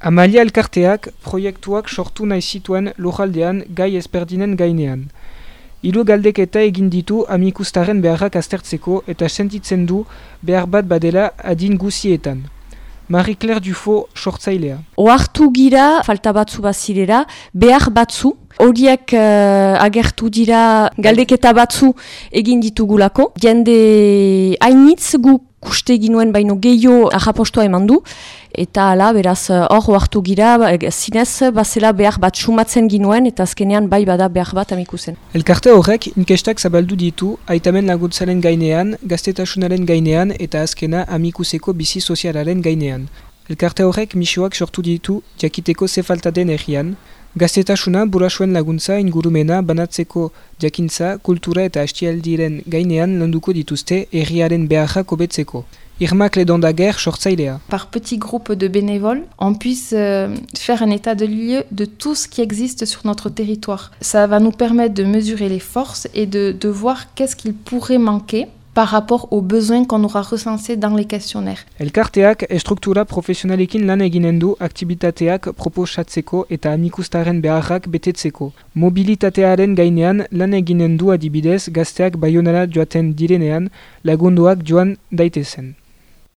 Amalia elkarteak proiektuak sortu nahi zituen lojaldean gai ezberdinen gainean. Hiru galdeketa egin ditu amikustaren beharrak aztertzeko eta sentitzen du behar bat badela adin guzietan. Marie-Claire Dufo sortzailea. Oartu gira, falta batzu bazirera, behar batzu, horiek uh, agertu dira galdeketa batzu egin ditugulako. Jende hainitz gu kuste ginuen baino gehiago ahapostoa eman du, eta ala, beraz, hor oartu gira, ba, zinez, bazela behar bat sumatzen ginuen, eta azkenean bai bada behar bat amikusen. Elkarte horrek inkestak zabaldu ditu aitamen laguntzaren gainean, gaztetasunaren gainean, eta azkena amikuseko bizi sozialaren gainean. Par petits groupes de bénévoles, on puisse euh, faire un état de lieu de tout ce qui existe sur notre territoire. Ça va nous permettre de mesurer les forces et de voir qu'est-ce qu'il pourrait manquer par rapport aux besoins qu'on aura recensés dans les questionnaires. Elkarteak estruktura profesionalekin lan eginen du aktibitateak proposatzeko eta amikustaren beharrak betetzeko. Mobilitatearen gainean lan eginen du adibidez gazteak baionara joaten direnean lagunduak joan daitezen.